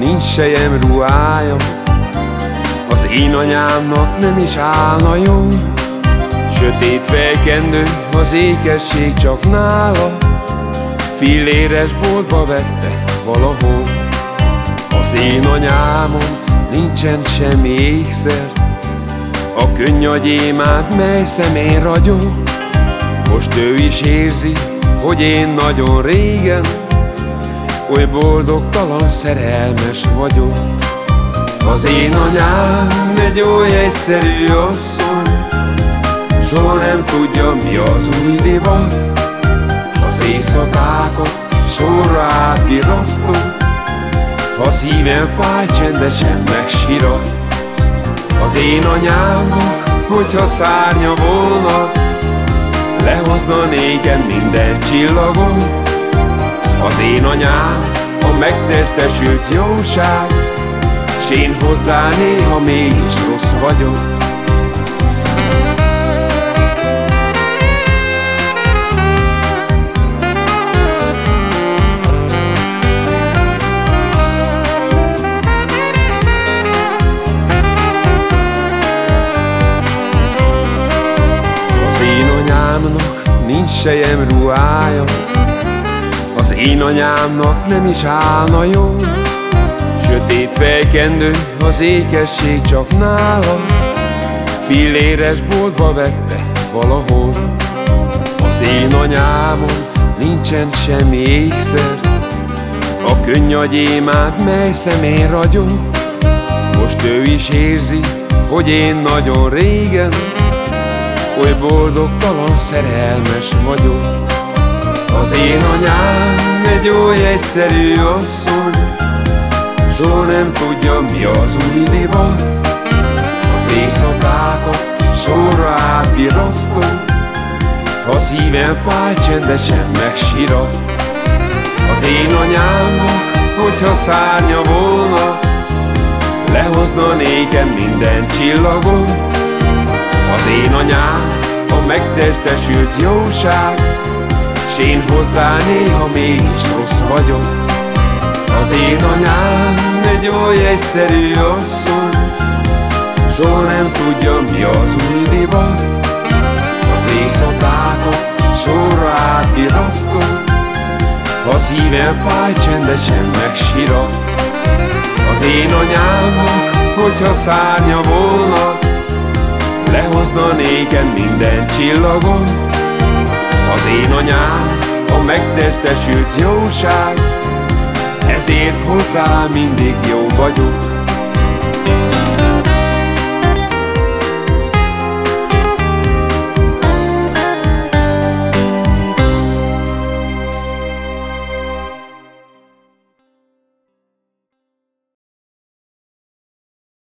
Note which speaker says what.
Speaker 1: nincs sejem ruhája. Az én anyámnak nem is állna jó. Sötét felkendő, az ékesség csak nála. Filléres boltba vette valahol. Az én anyámon nincsen semmi ékszer. A könnyagyémát, mely szemén ragyog. Most ő is érzi, hogy én nagyon régen Oly boldogtalan szerelmes vagyok. Az én anyám egy oly egyszerű asszony. Soha nem tudja mi az új divat. Az éjszakákat sorra átvirasztom Ha szívem fáj, csendesen megsirat Az én anyámnak, hogyha szárnya volna Lehozna nékem minden csillagot Az én anyám a megtestesült jóság. S én hozzá néha mégis rossz vagyok. Nincs sejem ruhája Az én anyámnak nem is állna jó. Sötét fejkendő, az ékesség csak nála. Filléres boltba vette valahol. Az én anyámon nincsen semmi ékszer. A könnyagyémát, mely szemén ragyog. Most ő is érzi, hogy én nagyon régen Oly boldogtalan szerelmes vagyok. Az én anyám oly egyszerű asszony Soha nem tudja mi az új divat. Az éjszakákat sorra átvirasztom Ha szívem fáj, csendesen megsirat Az én anyámnak, hogyha szárnya volna Lehozna nékem minden csillagot. Az én anyám a megtestesült jóság S én hozzá néha mégis rossz vagyok. Az én anyám egy oly egyszerű asszony Soha nem tudja mi az új Az éjszakákat sorra átvirasztom Ha szívem fáj, csendesen megsirat. Az én anyámnak, hogyha szárnya volna Lehozna nékem minden csillagot Az én anyám a megtestesült jóság. Ezért hozzá mindig jó vagyok